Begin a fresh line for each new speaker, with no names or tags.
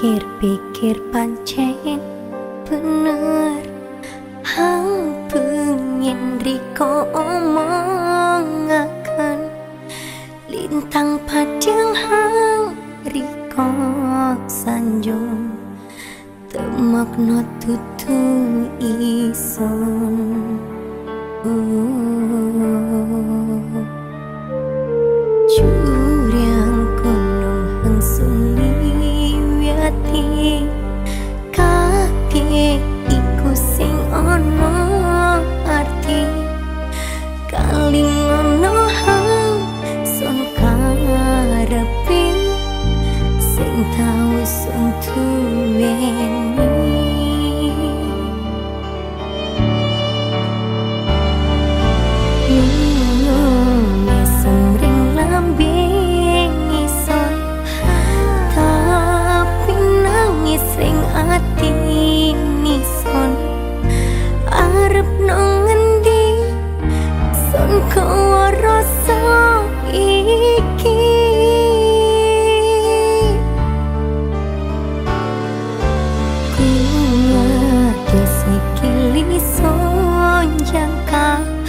pikir-pikir pancen bener. Hang pengen riko omongakan lintang padang hang riko sanjung. Temak no tutu ison. Juriang to 香港。